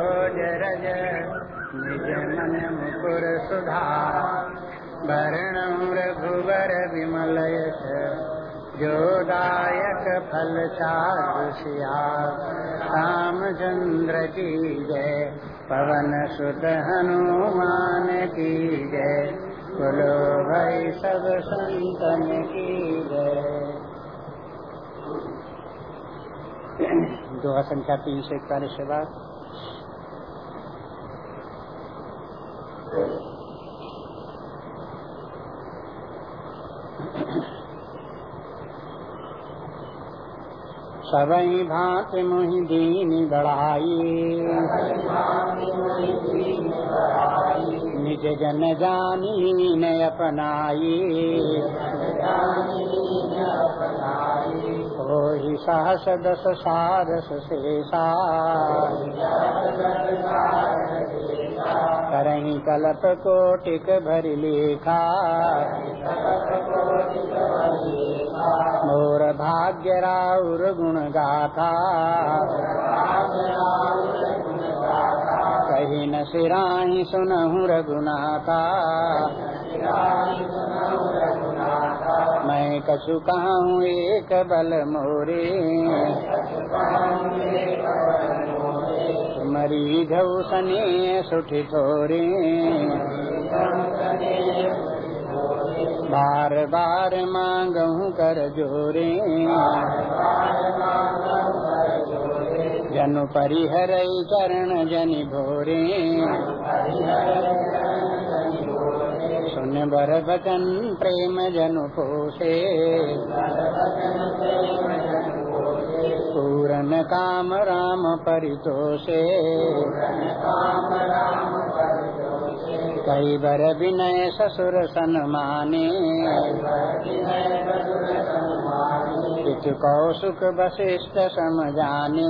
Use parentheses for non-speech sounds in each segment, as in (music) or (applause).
रज निज मन मुकुर सुधार भरणं रघुवर विमल यश। जोदायक फल चारुषिया रामचंद्र की जय। पवन सुत हनुमान की जय। बोलो भाई सब संतन की जय। दोहा संख्या तीन सौ इकतालीस के बाद सबई भात मुहि दीन बढ़ाई निज जन जानी न अपनाई हो ही सहस दस सारस शेषा। करही कलप कोटिक भरि लेखा। मोर भाग्य राउर गुण गाथा। कही न सिराही सुनहु रघुनाथा। मैं कछु कहूँ, एक बल मोरे। मरी घऊ सने सुठी थोरे बार बार मांगू कर जोरे। जनु परिहर चरण जनि भोरे। सुन बर बचन प्रेम जनु पोषे। पूरन काम राम परितोषे। कई बर विनय ससुर सन्माने। पितु कौसुक वशिष्ठ समझाने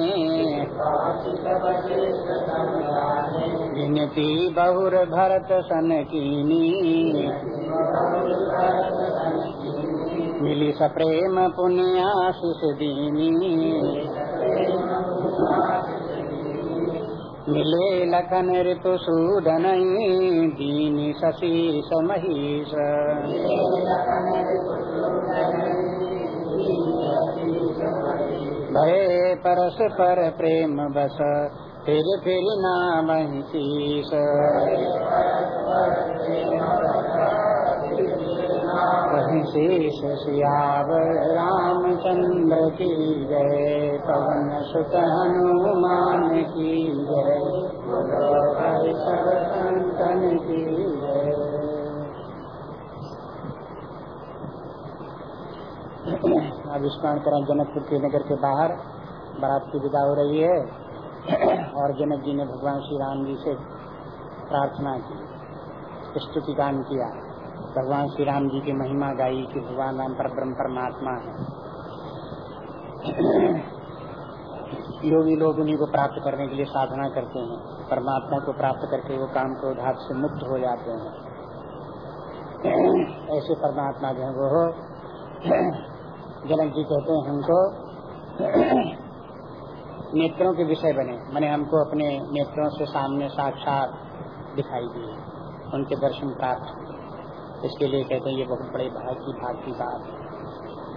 विनती बहुर भरत सन कीनी मिली सप्रेम पुण्याशिष दीनी मिले लखन ऋतु सूदन दीनी शशि समहीश भय परस पर प्रेम बस। फिर फिर नाम शीस कहीं शेष सियावर रामचंद्र की जय। पवन सुत हनुमान की जय। संतन की जय। अब स्मरण करें जनकपुर के नगर के बाहर। बारात की विदा हो रही है। (clears throat) और जनक जी ने भगवान श्री राम जी से प्रार्थना की, स्तुति गान किया। भगवान श्री राम जी की महिमा गाई कि भगवान राम पर ब्रह्म परमात्मा है। (clears throat) योगी लोग उन्हीं को प्राप्त करने के लिए साधना करते हैं। परमात्मा को प्राप्त करके वो काम को क्रोधात से मुक्त हो जाते हैं। (clears throat) ऐसे परमात्मा जो है वो जनक जी कहते हैं, हमको (clears throat) नेत्रों के विषय बने। मैंने हमको अपने नेत्रों से सामने साक्षात दिखाई दिए उनके दर्शन प्राप्त इसके लिए कहते हैं, ये बहुत बड़े भाग की भाग की बात है।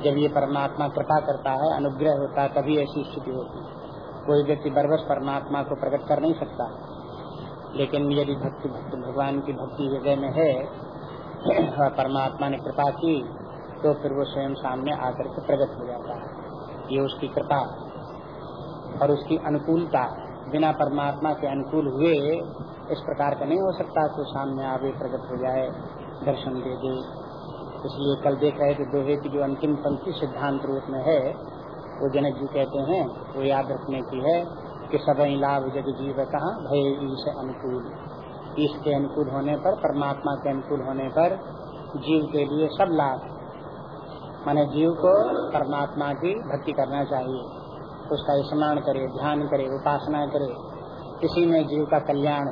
जब ये परमात्मा कृपा करता है, अनुग्रह होता है, तभी ऐसी स्थिति होती है। कोई व्यक्ति बरबस परमात्मा को प्रकट कर नहीं सकता। लेकिन यदि भक्ति भक्ति, भगवान की भक्ति हृदय में है, (clears throat) और परमात्मा ने कृपा की तो फिर वो स्वयं सामने आकर के प्रकट हो जाता है। ये उसकी कृपा और उसकी अनुकूलता बिना परमात्मा के अनुकूल हुए इस प्रकार का नहीं हो सकता कि सामने आवे प्रकट हो जाए, दर्शन दे दे। इसलिए कल देख रहे थे दोहे की जो अंतिम पंक्ति सिद्धांत रूप में है, वो जनक जी कहते हैं, वो याद रखने की है कि सबई लाभ जग जीव कहा, भय ईश अनुकूल। ईश के अनुकूल होने पर, परमात्मा के अनुकूल होने पर जीव के लिए सब लाभ माने जीव को परमात्मा की भक्ति करना चाहिए। उसका स्मरण करे, ध्यान करे, उपासना करे। इसी में जीव का कल्याण।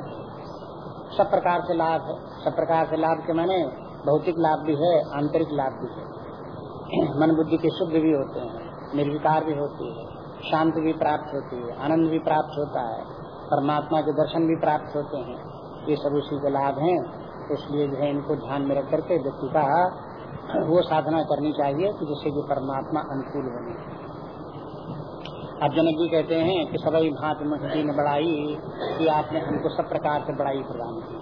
सब प्रकार से लाभ है। सब प्रकार से लाभ के माने भौतिक लाभ भी है, आंतरिक लाभ भी है। मन बुद्धि के शुद्ध भी होते हैं, निर्विकार भी होती है, शांति भी प्राप्त होती है, आनंद भी प्राप्त होता है, परमात्मा के दर्शन भी प्राप्त होते हैं। ये सब उसी के लाभ हैं, इसलिए जो है इनको ध्यान में रख करके व्यक्ति का वो साधना करनी चाहिए कि जिससे कि परमात्मा अनुकूल बने। अब जनक जी कहते हैं कि सभी भांत मुझी ने बढ़ाई कि आपने हमको सब प्रकार से बढ़ाई प्रदान की।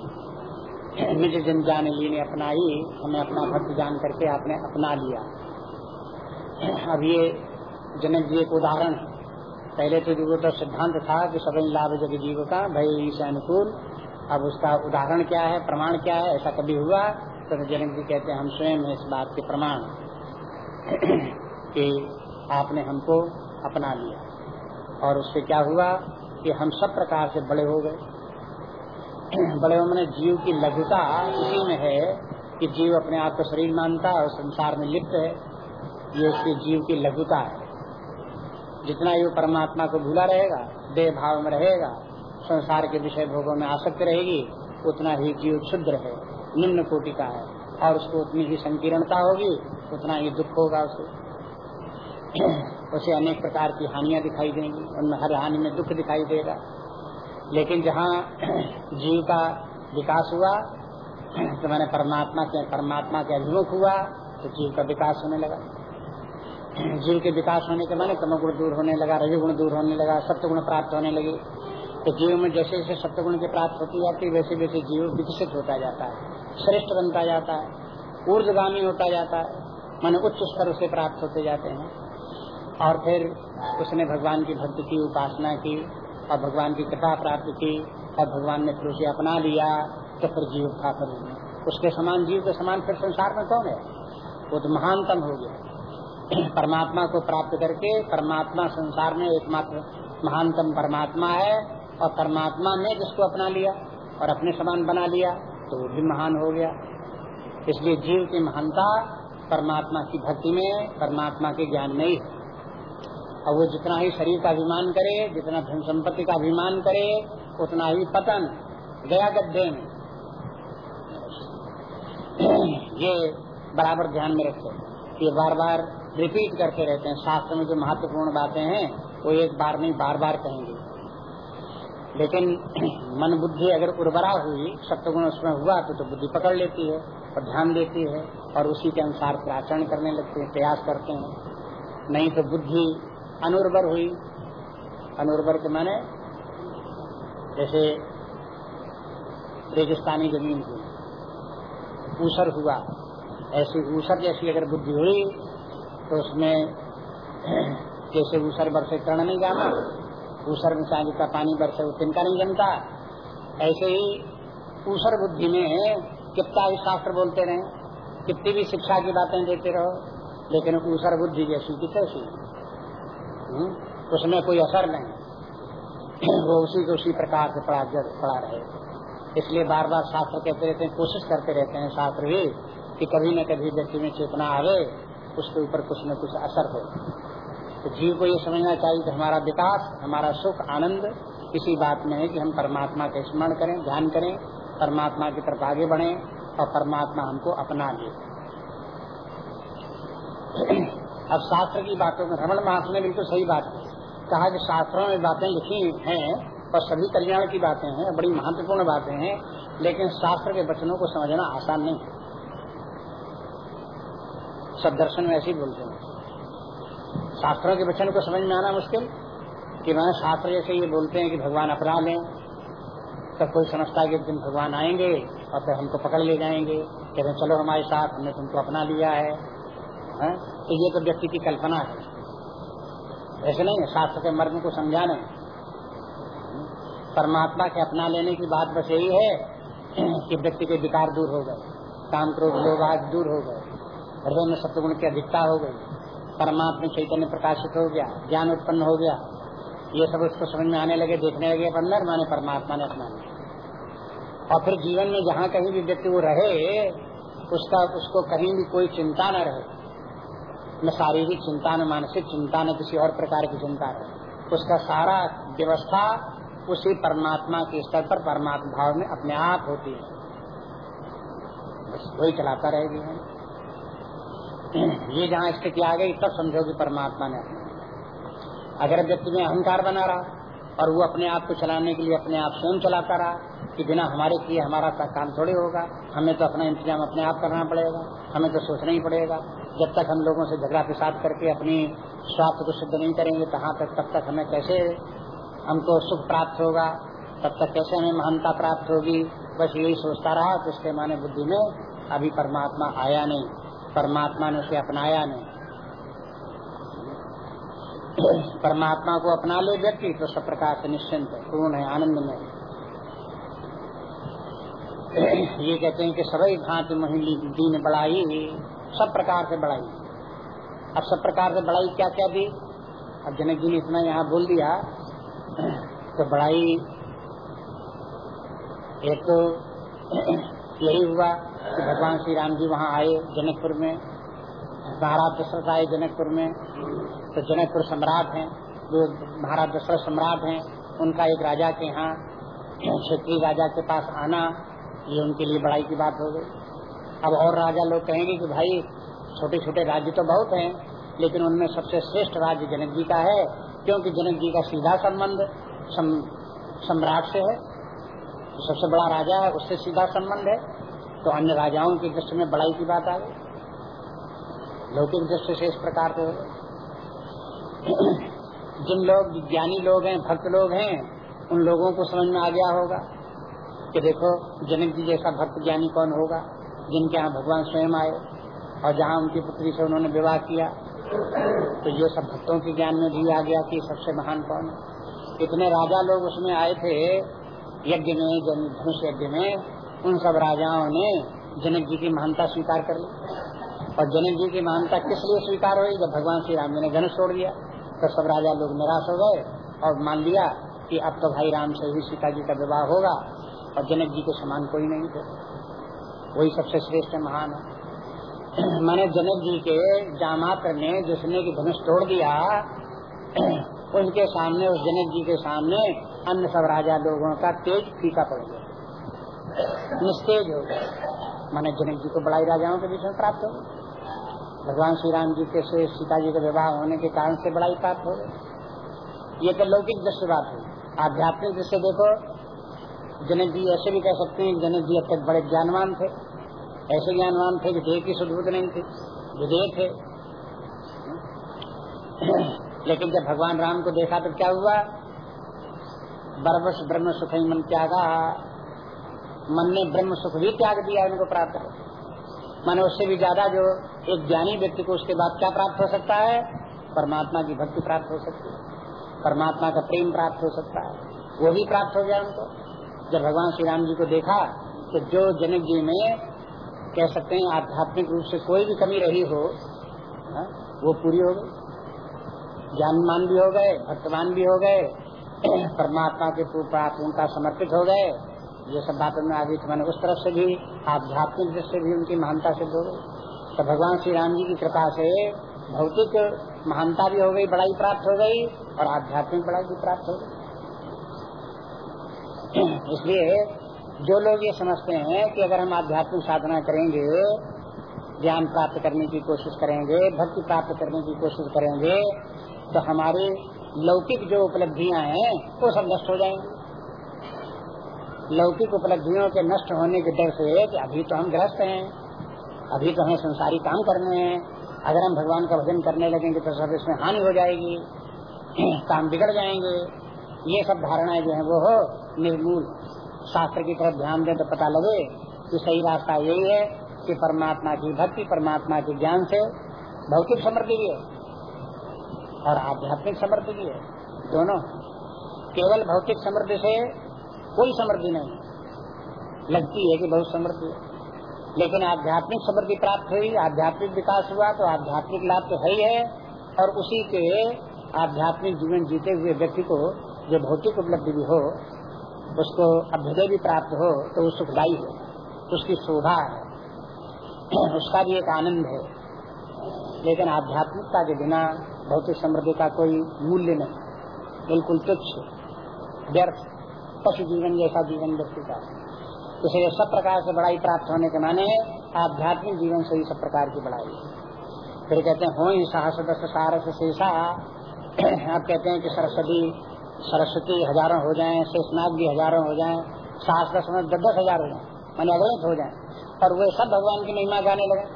निज जन जान ली ने अपनाई, हमें अपना भक्त जान करके आपने अपना लिया। अब ये जनक जी एक उदाहरण पहले तो जो तो सिद्धांत था कि सभी लाभ जग जीव का, भय अनुकूल। अब उसका उदाहरण क्या है, प्रमाण क्या है, ऐसा कभी हुआ? तो जनक जी कहते हैं, हम स्वयं इस बात के प्रमाण (clears throat) कि आपने हमको अपना लिया। और उससे क्या हुआ कि हम सब प्रकार से बड़े हो गए। (clears throat) बड़े मैंने जीव की लघुता इसी में है कि जीव अपने आप को शरीर मानता है और संसार में लिप्त है। ये उसके जीव की लघुता है। जितना ये परमात्मा को भूला रहेगा देह भाव में रहेगा, संसार के विषय भोगों में आसक्त रहेगी, उतना ही जीव क्षुद्र है। निम्न कोटि का है। और उसको उतनी ही संकीर्णता होगी, उतना ही दुख होगा उसे। (clears throat) उसे अनेक प्रकार की हानियाँ दिखाई देंगी, उनमें हर हानि में दुख दिखाई देगा। लेकिन जहाँ (clears throat) जीव का विकास हुआ (clears throat) तो मैंने परमात्मा के परमात्मा के अभिमुख हुआ तो जीव का विकास होने लगा। जीव के विकास होने के माने तमगुण दूर होने लगा, रजोगुण दूर होने लगा, सप्तगुण प्राप्त होने लगे। तो जीव में जैसे जैसे सप्तगुण की प्राप्त होती जाती है वैसे वैसे जीव विकसित होता जाता है। श्रेष्ठ बनता जाता है, ऊर्जगामी होता जाता है, माने उच्च स्तर से प्राप्त होते जाते हैं। और फिर उसने भगवान की भक्ति की, उपासना की, और भगवान की कृपा प्राप्त की, और भगवान ने फिर उसे अपना लिया तो फिर जीव था फिर उसके समान जीव के समान फिर संसार में कौन है? वो तो महानतम हो गया। (clears throat) परमात्मा को प्राप्त करके परमात्मा संसार में एकमात्र महानतम परमात्मा है, और परमात्मा ने जिसको अपना लिया, और अपने समान बना लिया तो वो भी महान हो गया। इसलिए जीव की महानता परमात्मा की भक्ति में, परमात्मा के ज्ञान में ही और वो जितना ही शरीर का अभिमान करे, जितना धन संपत्ति का अभिमान करे, उतना ही पतन गया गड्ढे में। ये बराबर ध्यान में रखे ये बार बार रिपीट करते रहते हैं। शास्त्र में जो महत्वपूर्ण बातें हैं, वो एक बार नहीं बार बार कहेंगे। लेकिन मन बुद्धि अगर उर्वरा हुई सप्तगुण उसमें हुआ तो, तो बुद्धि पकड़ लेती है और ध्यान देती है और उसी के अनुसार फिर आचरण करने लगते हैं प्रयास करते हैं। नहीं तो बुद्धि अनुर्वर हुई। अनुर्वर के माने जैसे रेगिस्तानी ज़मीन हुई ऊसर हुआ। ऐसी ऊसर जैसी अगर बुद्धि हुई तो उसमें (clears throat) जैसे ऊसर वर्ष कर्ण नहीं जाना ऊसर में चांदी का पानी बरसे वो तिनका नहीं जमता। ऐसे ही ऊसर बुद्धि में कितना भी शास्त्र बोलते रहे, कितनी भी शिक्षा की बातें देते रहो, लेकिन ऊसर बुद्धि जैसी की तैसी। हम्म? उसमें कोई असर नहीं। (clears throat) वो उसी को उसी प्रकार से पड़ा पड़ा रहे। इसलिए बार बार शास्त्र कहते रहते हैं, कोशिश करते रहते हैं शास्त्र भी, कि कभी न कभी व्यक्ति में चेतना आवे, उसके ऊपर कुछ न कुछ असर हो। तो जीव को ये समझना चाहिए कि हमारा विकास, हमारा सुख, आनंद, इसी बात में है कि हम परमात्मा का स्मरण करें, ध्यान करें, परमात्मा की तरफ़ आगे बढ़े और परमात्मा हमको अपना ले अब शास्त्र की बातों में रमन महर्षि ने बिल्कुल सही बात की कहा कि शास्त्रों में बातें लिखी हैं और सभी कल्याण की बातें हैं, बड़ी महत्वपूर्ण बातें हैं, लेकिन शास्त्र के वचनों को समझना आसान नहीं है। सब दर्शन में ऐसे ही बोलते हैं। शास्त्रों के वचन को समझ में आना मुश्किल कि मैं शास्त्र जैसे ये बोलते हैं कि भगवान अपना लें तो कोई समझता है कि दिन भगवान आएँगे और फिर हमको पकड़ ले जाएँगे कहते हैं चलो हमारे साथ हमने तुमको अपना लिया है, है? तो ये तो व्यक्ति की कल्पना है। ऐसे नहीं है शास्त्र के मर्म को समझाने परमात्मा के अपना लेने की बात बस यही है कि व्यक्ति के विकार दूर हो गए काम क्रोध लोग आज दूर हो गए हृदय में सत्गुण की अधिकता हो गई। परमात्मा चैतन्य प्रकाशित हो गया, ज्ञान उत्पन्न हो गया। ये सब उसको समझ में आने लगे, देखने लगे अंदर माने परमात्मा ने अपना और फिर जीवन में जहाँ कहीं भी व्यक्ति वो रहे, उसका, उसको कहीं भी कोई चिंता न रहे। न शारीरिक चिंता, न मानसिक चिंता, न किसी और प्रकार की चिंता रहे। उसका सारा व्यवस्था उसी परमात्मा के स्तर पर, परमात्मा भाव में अपने आप होती है। वही चलाता रहेगी ये जहाँ स्थिति आ गई तब समझो कि परमात्मा ने। अगर व्यक्ति में अहंकार बना रहा और वो अपने आप को चलाने के लिए अपने आप स्वयं चलाता रहा कि बिना हमारे किए हमारा काम थोड़े होगा, हमें तो अपना इंतज़ाम अपने आप करना पड़ेगा, हमें तो सोचना ही पड़ेगा। जब तक हम लोगों से झगड़ा पिसाद करके अपनी स्वास्थ्य को सिद्ध नहीं करेंगे कहाँ तक, तब तक हमें कैसे हमको सुख प्राप्त होगा, तब तक कैसे हमें महानता प्राप्त होगी, बस यही सोचता रहा तो उसके माने बुद्धि में अभी परमात्मा आया नहीं। परमात्मा ने उसे अपनाया नहीं। परमात्मा को अपना ले व्यक्ति तो सब प्रकार से निश्चिंत है, पूर्ण है, आनंद में ये कहते हैं कि सभी भांति महिली दीन बढ़ाई सब प्रकार से बढ़ाई अब सब प्रकार से बढ़ाई क्या क्या दी? अब जनक जी ने इतना यहाँ बोल दिया तो बढ़ाई एक तो यही हुआ। कि भगवान श्री राम जी वहाँ आए जनकपुर में, महाराज दशरथ आए जनकपुर में। तो जनकपुर सम्राट हैं जो महाराज दशरथ सम्राट हैं। उनका एक राजा के यहाँ, क्षेत्रीय राजा के पास आना, ये उनके लिए बड़ाई की बात हो गई। अब और राजा लोग कहेंगे कि भाई छोटे छोटे राज्य तो बहुत हैं, लेकिन उनमें सबसे श्रेष्ठ राज्य जनक जी का है, क्योंकि जनक जी का सीधा संबंध सम्राट से है। सबसे बड़ा राजा है, उससे सीधा संबंध है। तो अन्य राजाओं की दृष्टि में बड़ाई की बात आ गई। लौकिक दृष्टि से इस प्रकार से (clears throat) जिन लोग, विज्ञानी लोग हैं, भक्त लोग हैं, उन लोगों को समझ में आ गया होगा कि देखो, जनक जी जैसा भक्त ज्ञानी कौन होगा, जिनके यहाँ भगवान स्वयं आए और जहाँ उनकी पुत्री से उन्होंने विवाह किया। तो ये सब भक्तों के ज्ञान में भी आ गया कि सबसे महान कौन है। इतने राजा लोग उसमें आए थे, यज्ञ में धनुष यज्ञ में उन सब राजाओं ने जनक जी की महानता स्वीकार कर ली। और जनक जी की महानता किस लिए स्वीकार हुई? जब भगवान श्री राम जी ने धनुष छोड़ दिया तो सब राजा लोग निराश हो गए और मान लिया कि अब तो भाई राम से ही सीता जी का विवाह होगा और जनक जी के समान कोई नहीं थे। वही सबसे श्रेष्ठ महान है। (clears throat) मैंने जनक जी के जामात्र ने जिसने की धनुष तोड़ दिया, (clears throat) उनके सामने, उस जनक जी के सामने अन्य सब राजा लोगों का तेज फीका पड़ गया। निस्तेज हो गया मैंने जनक जी को बड़ाई राजाओं के बीच में प्राप्त हो भगवान श्री राम जी के से सीता जी का विवाह होने के कारण से बड़ाई प्राप्त हो ये तो लौकिक दृश्य बात है। आध्यात्मिक दृश्य देखो, जनक जी ऐसे भी कह सकते हैं, जनक जी अब तक बड़े ज्ञानवान थे। ऐसे ज्ञानवान थे कि देह की सुदबुद नहीं थी। विधेय थे। लेकिन जब भगवान राम को देखा तो क्या हुआ? बरबस ब्रह्म सुख मन त्यागा मन ने ब्रह्म सुख भी त्याग दिया उनको प्राप्त हो। माने उससे भी ज़्यादा जो एक ज्ञानी व्यक्ति को उसके बाद क्या प्राप्त हो सकता है? परमात्मा की भक्ति प्राप्त हो सकती है। परमात्मा का प्रेम प्राप्त हो सकता है। वो भी प्राप्त हो गया उनको। जब भगवान श्री राम जी को देखा तो जो जनक जी में कह सकते हैं आध्यात्मिक रूप से कोई भी कमी रही हो, हा? वो पूरी हो गई। ज्ञानमान भी हो गए भक्तमान भी हो गए। (clears throat) परमात्मा के प्राप्त उनका समर्पित हो गए। ये सब बातों में आगे मैंने उस तरफ़ से भी, आध्यात्मिक दृष्टि से भी उनकी महानता सिद्ध हो गई तो भगवान श्री राम जी की कृपा से भौतिक महानता भी हो गई, बड़ाई प्राप्त हो गई, और आध्यात्मिक बड़ाई भी प्राप्त हो गई। (clears throat) इसलिए जो लोग ये समझते हैं कि अगर हम आध्यात्मिक साधना करेंगे, ज्ञान प्राप्त करने की कोशिश करेंगे, भक्ति प्राप्त करने की कोशिश करेंगे तो हमारी लौकिक जो उपलब्धियाँ हैं, वो सब नष्ट हो जाएँगी। लौकिक उपलब्धियों के नष्ट होने के डर से कि अभी तो हम ग्रस्त हैं, अभी तो हमें संसारी काम करने हैं, अगर हम भगवान का भजन करने लगेंगे तो सब इसमें हानि हो जाएगी, (clears throat) काम बिगड़ जाएँगे। ये सब धारणाएँ जो है वो हो, निर्मूल। शास्त्र की तरफ़ ध्यान दें तो पता लगे कि सही रास्ता यही है कि परमात्मा की भक्ति, परमात्मा के ज्ञान से भौतिक समृद्धि भी है और आध्यात्मिक समृद्धि भी है। दोनों केवल भौतिक समृद्धि से कोई समृद्धि नहीं। लगती है कि बहुत समृद्धि लेकिन आध्यात्मिक समृद्धि प्राप्त हुई, आध्यात्मिक विकास हुआ तो आध्यात्मिक लाभ तो है ही है। और उसी के आध्यात्मिक जीवन जीते हुए व्यक्ति को जो भौतिक उपलब्धि भी हो, उसको अभ्युदय भी प्राप्त हो तो वो सुखदायी है। उसकी शोभा है। (clears throat) उसका भी एक आनंद है। लेकिन आध्यात्मिकता के बिना भौतिक समृद्धि का कोई मूल्य नहीं। बिल्कुल तुच्छ, व्यर्थ। पशु जीवन जैसा जीवन व्यक्ति का। इसलिए सब प्रकार से बड़ाई प्राप्त होने के माने आध्यात्मिक जीवन से ही सब प्रकार की बड़ाई फिर कहते हैं हो ही साहस दस सारस शेषा। आप कहते हैं कि सरस्वती सरस्वती हज़ारों हो जाए, शेषनाग भी हज़ारों हो जाए सात दस में दस हज़ार हो जाए, मैंने अगणित हो जाए। और वे सब भगवान की महिमा गाने लगे।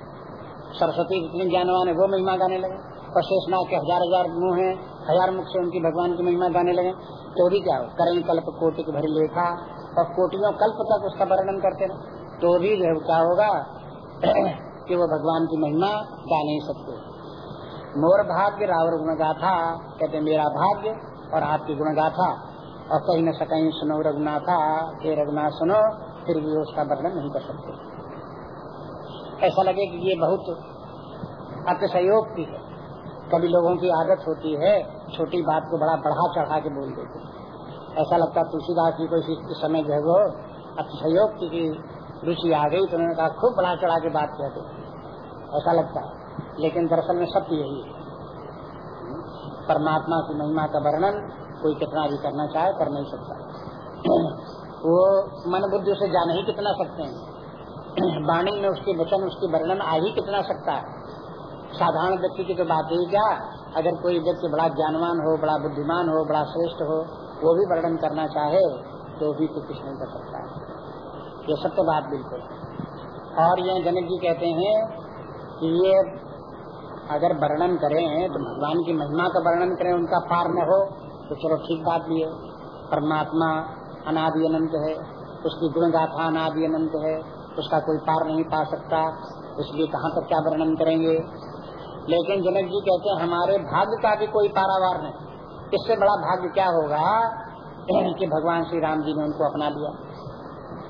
सरस्वती जितने ज्ञानवान है, वो महिमा गाने लगे। और शेषनाग के हज़ार हज़ार मुँह है, हज़ार मुख से उनकी भगवान की महिमा गाने लगे। तो भी क्या हो? करें कल्प कोटि भरी लेखा और कोटियों कल्प तक उसका वर्णन करते रहे तो भी जो क्या होगा? (clears throat) कि वो भगवान की महिमा गा नहीं सकते। मोर भाग्य रावर गुण गाथा कहते मेरा भाग्य और आपकी गुण गाथा और कहीं न सकहीं सुनो रघुनाथा, हे रघुनाथ सुनो, फिर भी उसका वर्णन नहीं कर सकते। ऐसा लगे कि ये बहुत अतिशयोक्ति है। कभी लोगों की आदत होती है, छोटी बात को बड़ा बढ़ा चढ़ा के बोल देते ऐसा लगता तुलसीदास जी को इस समय जो है वो अतिशयोक्ति की रुचि आ गई तो उन्होंने कहा, खूब बढ़ा चढ़ा के बात कहते ऐसा लगता लेकिन दरअसल में सत्य यही है। परमात्मा की महिमा का वर्णन कोई कितना भी करना चाहे, कर नहीं सकता। (clears throat) वो मन बुद्धि से जान ही कितना सकते हैं। (clears throat) वाणी में उसके वचन, उसके वर्णन आ ही कितना सकता है। साधारण व्यक्ति की तो बात ही क्या? अगर कोई व्यक्ति बड़ा ज्ञानवान हो, बड़ा बुद्धिमान हो, बड़ा श्रेष्ठ हो, वो भी वर्णन करना चाहे तो भी तो कुछ नहीं कर सकता। ये सत्य बात बिल्कुल और ये जनक जी कहते हैं कि ये अगर वर्णन करें तो भगवान की महिमा का वर्णन करें, उनका पार न हो तो चलो ठीक बात भी है। परमात्मा अनादि अनंत है, उसकी गुण गाथा अनादि अनंत है, उसका कोई पार नहीं पा सकता, इसलिए कहाँ तक क्या वर्णन करेंगे? लेकिन जनक जी कहते हैं, हमारे भाग्य का भी कोई पारावार नहीं। इससे बड़ा भाग्य क्या होगा? (clears throat) कि भगवान श्री राम जी ने उनको अपना लिया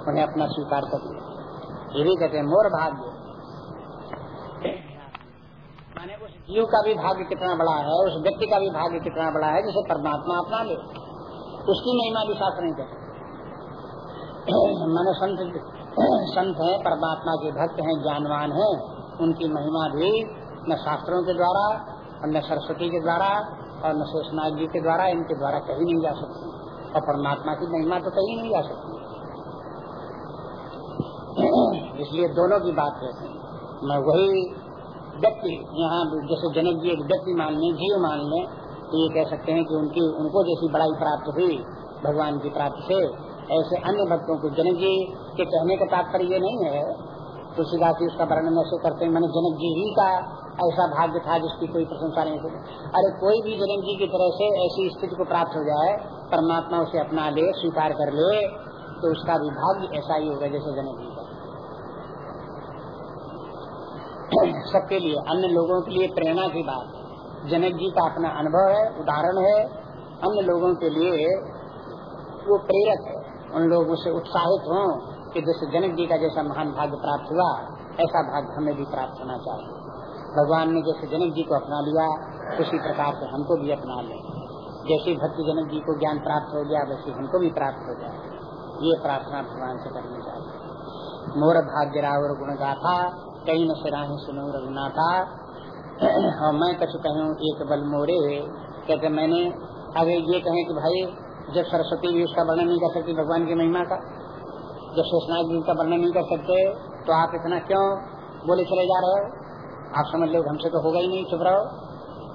उन्हें अपना स्वीकार कर लिया। ये भी कहते हैं, मोर भाग्य। माने उस जीव का भी भाग्य कितना बड़ा है, उस व्यक्ति का भी भाग्य कितना बड़ा है, जिसे परमात्मा अपना ले। उसकी महिमा भी शास्त्र नहीं कहते (clears throat) माने संत (clears throat) संत है, परमात्मा के भक्त हैं, ज्ञानवान हैं, उनकी महिमा भी न शास्त्रों के द्वारा और न सरस्वती के द्वारा और न शेषनाथ जी के द्वारा इनके द्वारा कहीं नहीं जा सकती। और परमात्मा की महिमा तो कहीं नहीं जा सकती। इसलिए दोनों की बात कहते हैं। मैं वही व्यक्ति, यहाँ जैसे जनक जी एक व्यक्ति मान लें, जीव मान लें तो ये कह सकते हैं कि उनकी, उनको जैसी बड़ाई प्राप्त हुई, भगवान की प्राप्ति से, ऐसे अन्य भक्तों को जनक जी के कहने का तात्पर्य नहीं है। तुलसीदास जी उसका वर्णन ऐसे करते हैं, मैंने जनक जी ही का ऐसा भाग्य था जिसकी कोई प्रशंसा नहीं थी अरे कोई भी जनक जी की तरह से ऐसी स्थिति को प्राप्त हो जाए, परमात्मा उसे अपना ले, स्वीकार कर ले तो उसका भी भाग्य ऐसा ही होगा जैसे जनक जी का सबके लिए, अन्य लोगों के लिए प्रेरणा की बात। जनक जी का अपना अनुभव है, उदाहरण है। अन्य लोगों के लिए वो प्रेरक है। उन लोगों से उत्साहित हों कि जैसे जनक जी का जैसा महान भाग्य प्राप्त हुआ, ऐसा भाग्य हमें भी प्राप्त होना चाहिए। भगवान ने जैसे जनक जी को अपना लिया, उसी प्रकार से हमको भी अपना लें। जैसे भक्ति जनक जी को ज्ञान प्राप्त हो गया, वैसे हमको भी प्राप्त हो जाए ये प्रार्थना भगवान से करनी चाहिए। मोर भाग्य रावर गुण गाथा कई न सिराही सुनो रघुनाथा। और मैं कछु कहूँ, एक बल मोरे, कहते मैंने अगर ये कहें कि भाई, जब सरस्वती भी उसका वर्णन नहीं कर सकती, भगवान की महिमा का, जब शेषनाग जी का वर्णन नहीं कर सकते तो आप इतना क्यों बोले चले जा रहे हो? आप समझ लो हमसे तो होगा ही नहीं, चुप रहो।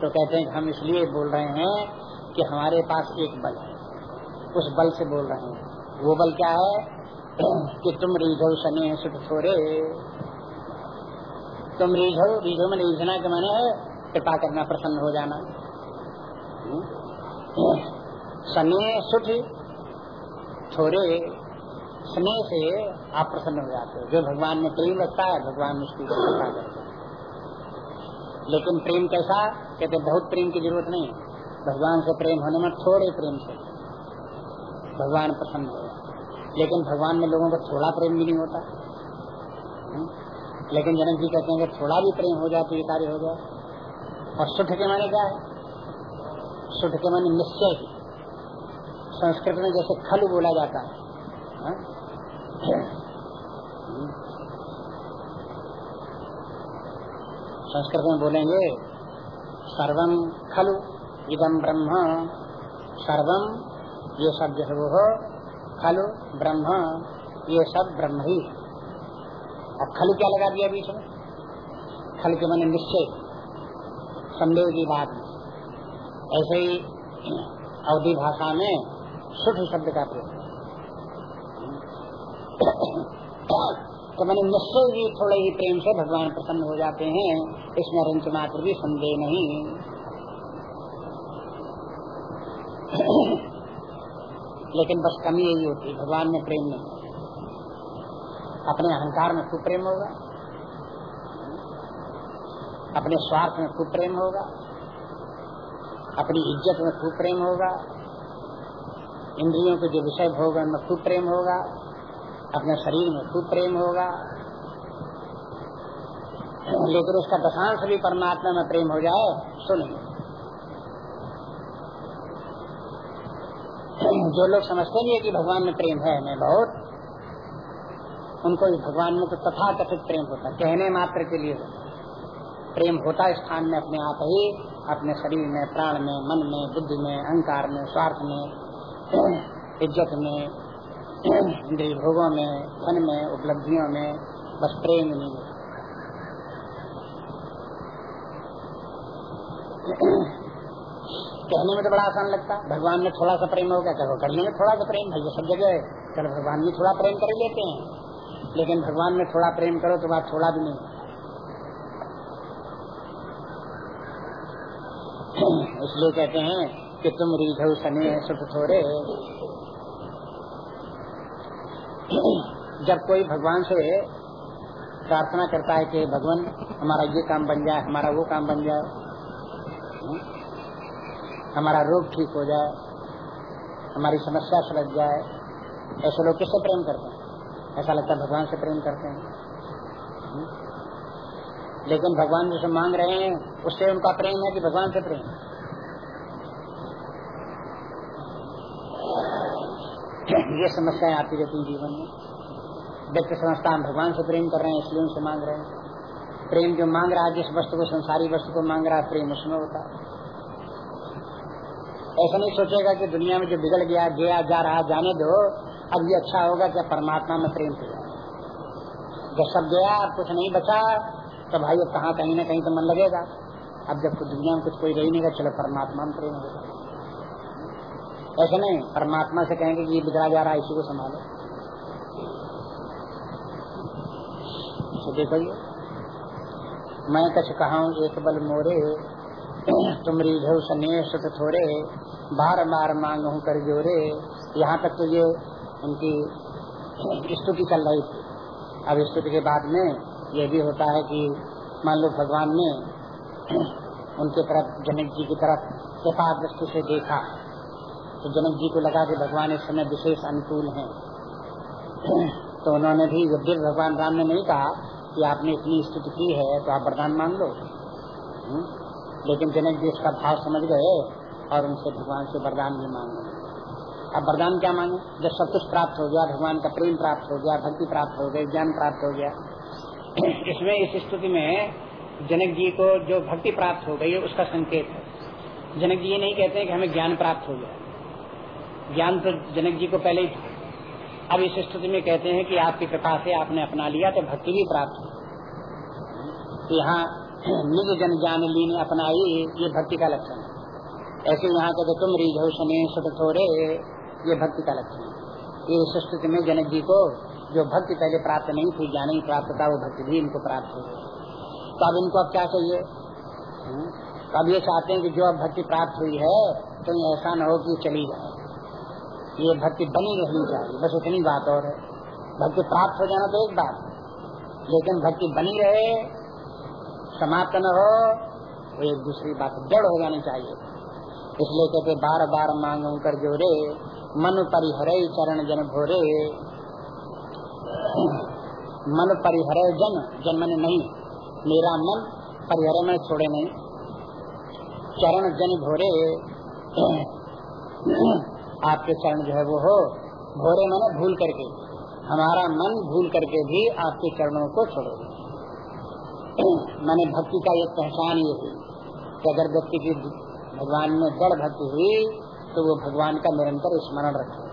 तो कहते हैं हम इसलिए बोल रहे हैं कि हमारे पास एक बल है। उस बल से बोल रहे हैं। वो बल क्या है? (clears throat) कि तुम रिझो सने सुख छोरे। तुम रीझो रीझो में रीझना के मैंने है, कृपा करना, प्रसन्न हो जाना। स्नेह सुठ छोरे स्नेह से आप प्रसन्न हो जाते हो। जो भगवान में प्रेम रखता है, भगवान उसकी कृपा करते लेकिन प्रेम कैसा? कहते, बहुत प्रेम की ज़रूरत नहीं। भगवान से प्रेम होने में थोड़े प्रेम से। भगवान प्रसन्न हो। लेकिन भगवान में लोगों को थोड़ा प्रेम भी नहीं होता। लेकिन जनक जी कहते हैं थोड़ा भी प्रेम हो जाए तो ये कार्य हो जाए और सुठ के माने क्या है? सुठ के माने निश्चय संस्कृत में जैसे खल बोला जाता है। संस्कृत में बोलेंगे। सर्वम खलु इदम ब्रह्म। सर्वम ये सब जो है वो खलु, ब्रह्म, ये सब ब्रह्म ही अब खल क्या लगा दिया बीच में? खल के मैंने निश्चय, संदेह की बात। ऐसे ही अवधि भाषा में शुद्ध शब्द का प्रयोग। तो मैंने निश्चय भी थोड़े ही प्रेम से भगवान प्रसन्न हो जाते हैं। इसमें रंच मात्र भी संदेह नहीं। लेकिन बस कमी यही होती है, भगवान में प्रेम नहीं। अपने अहंकार में खूब प्रेम होगा। अपने स्वार्थ में खूब प्रेम होगा। अपनी इज़्ज़त में खूब प्रेम होगा। इंद्रियों के जो विषय भोग उनमें खूब प्रेम होगा। अपने शरीर में खूब प्रेम होगा। लेकिन उसका दशांश भी परमात्मा में प्रेम हो जाए तो नहीं। जो लोग समझते नहीं है कि भगवान में प्रेम है हमें बहुत, उनको भगवान में तो तथा कथित प्रेम होता कहने मात्र के लिए। प्रेम होता स्थान में अपने आप ही, अपने शरीर में, प्राण में, मन में, बुद्धि में, अहंकार में, स्वार्थ में, इज़्ज़त में इंद्रिय भोगों में धन में, उपलब्धियों में बस प्रेम नहीं। कहने में तो बड़ा आसान लगता है भगवान में थोड़ा सा प्रेम हो गया, चलो करने में थोड़ा सा प्रेम भाई सब जगह चलो भगवान में थोड़ा प्रेम कर लेते हैं। लेकिन भगवान में थोड़ा प्रेम करो तो बात थोड़ा भी नहीं। इसलिए कहते हैं कि तुम रिझो सने सुख थोड़े जब कोई भगवान से प्रार्थना करता है कि भगवान, हमारा ये काम बन जाए, हमारा वो काम बन जाए, हमारा रोग ठीक हो जाए, हमारी समस्या सुलझ जाए, ऐसे लोग किससे प्रेम करते हैं? ऐसा लगता है भगवान से प्रेम करते हैं। लेकिन भगवान जिसे मांग रहे हैं, उससे उनका प्रेम है कि भगवान से प्रेम। ये समस्याएँ आती रहती जीवन में। व्यक्ति समझता हम भगवान से प्रेम कर रहे हैं, इसलिए उनसे मांग रहे हैं। प्रेम जो मांग रहा है, जिस वस्तु को, संसारी वस्तु को मांग रहा है, प्रेम उसमें होता है। ऐसा नहीं सोचेगा कि दुनिया में जो बिगड़ गया गया जा रहा जाने दो। अब ये अच्छा होगा क्या परमात्मा में प्रेम जाए जब सब गया, अब कुछ नहीं बचा तो भाई, अब कहाँ, कहीं ना कहीं तो मन लगेगा। अब जब कुछ दुनिया में कुछ कोई रही नहीं गया चलो परमात्मा में प्रेम होगा ऐसे नहीं, परमात्मा से कहेंगे कि ये बिगड़ा जा रहा है, इसी को संभालो। देखो ये मैं कछ कहा एक बल मोरे। तुम रिझो सने सुख थोड़े बार बार मांग कर जोरे। यहाँ तक तो ये उनकी स्तुति चल रही थी। अब स्तुति के बाद में ये भी होता है कि मान लो भगवान ने उनके तरफ़, जनक जी की तरफ़ कृपा दृष्टि से देखा। तो जनक जी को लगा कि भगवान इस समय विशेष अनुकूल हैं। तो उन्होंने भी, जब भगवान राम ने नहीं कहा कि आपने इतनी स्थिति की है तो आप वरदान मांग लो। हम्म? लेकिन जनक जी उसका भाव समझ गए और उनसे भगवान से वरदान भी मांगे। अब वरदान क्या मांगे? जब सब कुछ प्राप्त हो गया, भगवान का प्रेम प्राप्त हो गया, भक्ति प्राप्त हो गई, ज्ञान प्राप्त हो गया। (clears throat) इसमें, इस स्थिति में जनक जी को जो भक्ति प्राप्त हो गई है, उसका संकेत है। जनक जी ये नहीं कहते हैं कि हमें ज्ञान प्राप्त हो गया। ज्ञान तो जनक जी को पहले ही था। अब इस स्थिति में कहते हैं कि आपकी कृपा से आपने अपना लिया तो भक्ति भी प्राप्त हुई। यहाँ निज जन ज्ञान लीन अपनाई, ये भक्ति का लक्षण है। ऐसे यहाँ कहते तुम रिझो शनि सुख थोड़े ये भक्ति का लक्षण है। ये इस स्थिति में जनक जी को जो भक्ति पहले प्राप्त नहीं थी, ज्ञान ही प्राप्त था, वो भक्ति भी इनको प्राप्त हो तो अब इनको अब क्या चाहिए? हम्म? तो अब ये चाहते हैं कि जो अब भक्ति प्राप्त हुई है तो ऐसा न हो कि चली जाए। ये भक्ति बनी रहनी चाहिए। बस इतनी बात और है। भक्ति प्राप्त हो जाना तो एक बात। लेकिन भक्ति बनी रहे, समाप्त न हो, वो एक दूसरी बात जड़ हो जानी चाहिए। इसलिए कहते बार बार मांग कर जोरे, मन परिहरे चरण जन भोरे। मन परिहरे जन जन मन नहीं। मेरा मन परिहरे में छोड़े नहीं। चरण जन भोरे। आपके चरण जो है वो हो। भोरे मैंने भूल करके, हमारा मन भूल करके भी आपके चरणों को छोड़ो। मैंने भक्ति का एक पहचान ये हुई कि अगर व्यक्ति की भगवान में जड़ भक्ति हुई तो वो भगवान का निरंतर स्मरण रखे।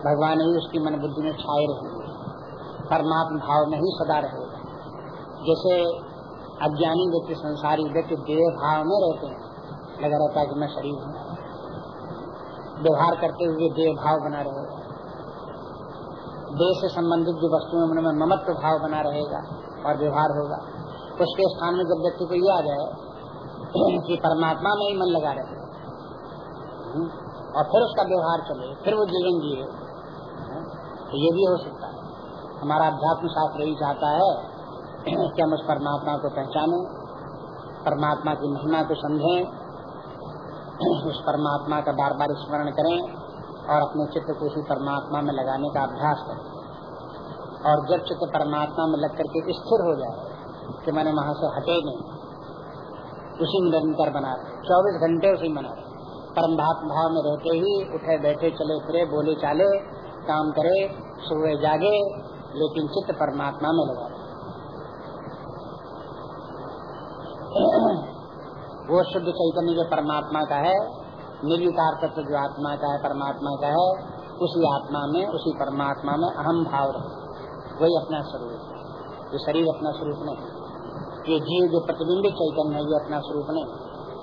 भगवान ही उसकी मन बुद्धि में छाए रहेंगे परमात्मा भाव में ही सदा रहेगा जैसे अज्ञानी व्यक्ति, संसारी व्यक्ति देह भाव में रहते हैं लगा रहता है कि मैं। शरीर हूँ व्यवहार करते हुए देह भाव बना रहेगा। देह से संबंधित जो वस्तुएँ उनमें ममत्व भाव बना रहेगा और व्यवहार होगा। उसके स्थान में जब व्यक्ति को ये आ जाए कि परमात्मा में ही मन लगा रहे और फिर उसका व्यवहार चले, फिर वो जीवन जिए तो ये भी हो सकता है। हमारा अध्यात्म शास्त्र यही चाहता है कि हम उस परमात्मा को पहचाने, परमात्मा की महिमा को समझें उस परमात्मा का बार बार स्मरण करें और अपने चित्र को उसी परमात्मा में लगाने का अभ्यास करें। और जब चित्र परमात्मा में लग करके स्थिर हो जाए कि मैंने वहाँ से हटे नहीं, उसी में निरंतर बना रहे। चौबीस घंटे उसी बना रहे। परम भाव में रहते ही उठे, बैठे, चले, फिरे, बोले, चाले, काम करे सुबह जागे, लेकिन चित्त परमात्मा में लगा वो शुद्ध चैतन्य जो परमात्मा का है, निर्विकार तत्व जो आत्मा का है, परमात्मा का है, उसी आत्मा में, उसी परमात्मा में अहम भाव रहे। वही अपना स्वरूप है। ये शरीर अपना स्वरूप नहीं ये जीव जो प्रतिबिंबित चैतन्य है, ये अपना स्वरूप नहीं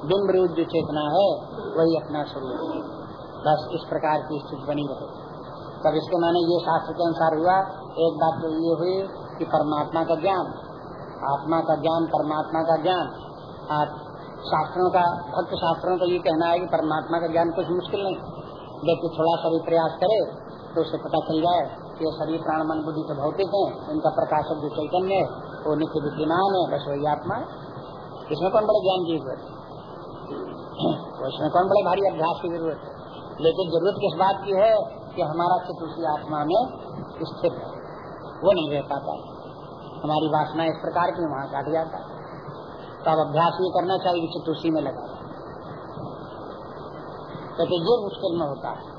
बिंब रूप जो चेतना है, वही अपना स्वरूप है। बस इस प्रकार की स्थिति बनी रहे। तब इसके माने ये शास्त्र के अनुसार हुआ, एक बात तो ये हुई कि परमात्मा का ज्ञान, आत्मा का ज्ञान, परमात्मा का ज्ञान, आप शास्त्रों का, भक्त शास्त्रों का ये कहना है कि परमात्मा का ज्ञान कुछ मुश्किल नहीं। व्यक्ति थोड़ा सा भी प्रयास करे तो उसे पता चल जाए कि ये शरीर, प्राण, मन, बुद्धि तो भौतिक है, इनका प्रकाशक जो चैतन्य है, वो नित्य विद्यमान है, बस वही आत्मा है। इसमें कौन बड़े ज्ञान की ज़रूरत है? (clears throat) इसमें कौन बड़े भारी अभ्यास की ज़रूरत है? लेकिन ज़रूरत किस बात की है कि हमारा चित्र उसी आत्मा में स्थित है? वो नहीं रह पाता। हमारी वासना इस प्रकार की वहाँ काट जाता है। तो अब अभ्यास ये करना चाहिए चित्त उसी में लगा। क्योंकि ये मुश्किल में होता है।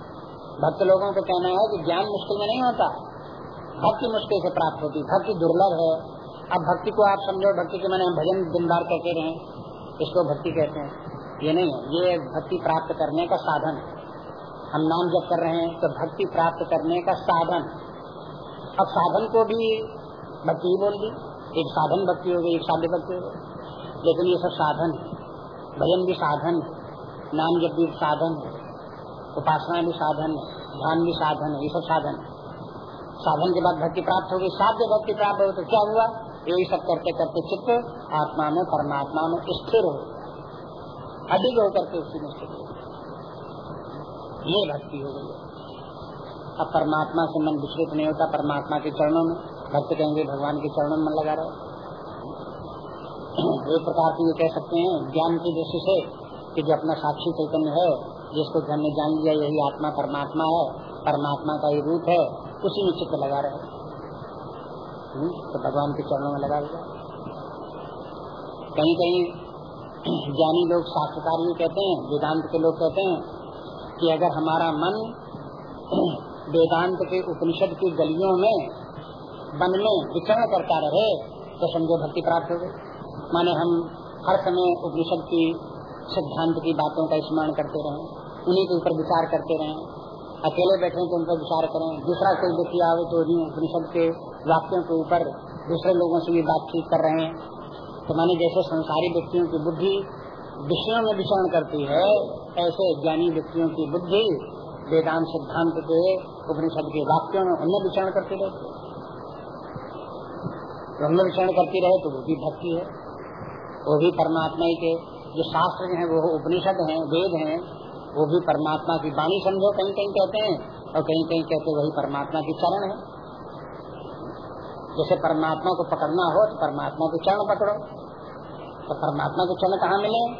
भक्त लोगों को कहना है कि ज्ञान मुश्किल में नहीं होता। भक्ति मुश्किल से प्राप्त होती। भक्ति दुर्लभ है। अब भक्ति को आप समझो। भक्ति के मैंने भजन दिन बार कहते रहे। इसको भक्ति कहते हैं। ये नहीं है। ये भक्ति प्राप्त करने का साधन है। हम नाम जब कर रहे हैं तो भक्ति प्राप्त करने का साधन। अब साधन को भी भक्ति ही बोल दी। एक साधन भक्ति हो गई, एक साध्य भक्ति हो गई। लेकिन ये सब साधन, भजन भी साधन, नाम जब भी साधन, उपासना भी साधन, ध्यान भी साधन, ये सब साधन। साधन के बाद भक्ति प्राप्त होगी, साध्य भक्ति प्राप्त हो तो क्या हुआ? यही सब करते करते चित्त आत्मा में, परमात्मा में स्थिर हो अधिक होकर के उसी में स्थिर ये भक्ति हो गई। अब परमात्मा से मन विचलित नहीं होता, परमात्मा के चरणों में। भक्त कहेंगे, भगवान के चरणों में मन लगा रहे। एक प्रकार से ये कह सकते हैं ज्ञान की दृष्टि से कि जो अपना साक्षी चैतन्य है जिसको घर में जान लिया यही आत्मा परमात्मा है परमात्मा का ही रूप है उसी में चित्र लगा रहे हम्म, तो भगवान के चरणों में लगा दिया। कहीं कहीं (clears throat) ज्ञानी लोग शास्त्रकार भी कहते हैं वेदांत के लोग कहते हैं कि अगर हमारा मन (clears throat) वेदांत के उपनिषद की गलियों में वन में विचरण करता रहे तो समझो भक्ति प्राप्त हो गई। माने हम हर समय उपनिषद की सिद्धांत की बातों का स्मरण करते रहे, उन्हीं के ऊपर विचार करते रहे, अकेले बैठे तो उन पर विचार करें, दूसरा कोई व्यक्ति आवे तो उन्हीं उपनिषद के वाक्यों के ऊपर दूसरे लोगों से भी बातचीत कर रहे हैं। तो माने जैसे संसारी व्यक्तियों की बुद्धि विषयों में विचरण करती है, ऐसे ज्ञानी व्यक्तियों की बुद्धि वेदांत सिद्धांत के उपनिषद के वाक्यों में उनमें विचरण करती रहती है। ब्रह्म विचरण करती रहे तो वो भी भक्ति है। वो भी परमात्मा ही के जो शास्त्र हैं, वो उपनिषद हैं, वेद हैं, वो भी परमात्मा की वाणी समझो कहीं कहीं कहते हैं, और कहीं कहीं कहते वही परमात्मा की चरण है। जैसे परमात्मा को पकड़ना हो तो परमात्मा के चरण पकड़ो। तो परमात्मा के चरण कहाँ मिले?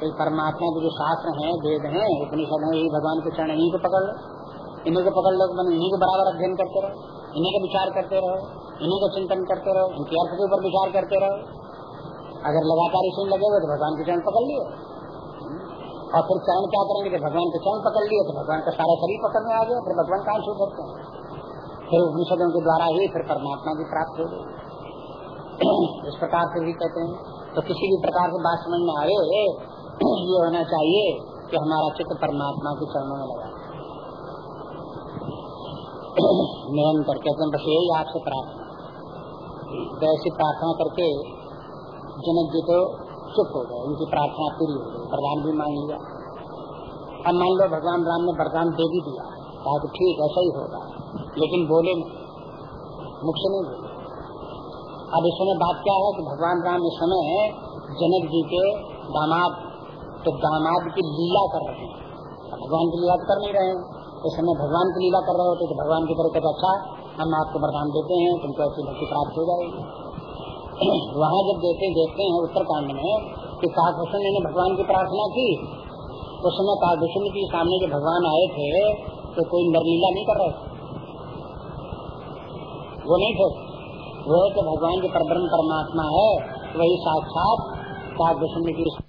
तो परमात्मा के जो शास्त्र हैं, वेद हैं, उपनिषद हैं, यही भगवान के चरण, इन्हीं को पकड़ लो। इन्हीं को पकड़ लो इन्हीं के बराबर अध्ययन करते रहो। इन्हीं का विचार करते रहो। इन्हीं का चिंतन करते रहो। इनके अर्थ के ऊपर विचार करते रहो। अगर लगातार इसे लगे हुए तो भगवान के चरण पकड़ लिए। और फिर चरण क्या करेंगे? कि भगवान के चरण पकड़ लिए तो भगवान का सारा शरीर पकड़ने आ गया, फिर भगवान कहाँ छू सकते हैं? फिर उपनिषदों के द्वारा ही फिर परमात्मा भी प्राप्त हो गई। इस प्रकार से भी कहते हैं। तो किसी भी प्रकार से बात समझ में आए, ये होना चाहिए कि हमारा चित्त परमात्मा के चरणों में लगा निरंतर कहते हैं, बस यही आपसे प्रार्थना। तो ऐसी प्रार्थना करके जनक जी तो चुप हो गए, उनकी प्रार्थना पूरी हो गई, वरदान भी मान लिया अब मान लो भगवान राम ने वरदान दे भी दिया, कहा कि ठीक ऐसा ही होगा। लेकिन बोले मुख से नहीं बोले। अब इस समय बात क्या है कि भगवान राम इस समय जनक जी के दामाद तो दामाद की लीला कर रहे हैं। भगवान की लीला तो कर नहीं रहे हैं। इस समय भगवान की लीला कर रहे होते तो भगवान की तरफ़ अच्छा हम आपको वरदान देते हैं, तुमको ऐसी भक्ति प्राप्त हो जाएगी। वहाँ जब देखे देखते हैं उत्तरकांड में कि काकभूषण ने भगवान की प्रार्थना की उस समय काकभूषण के सामने जो भगवान आए थे तो कोई नरलीला नहीं कर रहे थे। वो नहीं थे। वो तो भगवान के परब्रह्म परमात्मा है, वही साक्षात काकभूषण की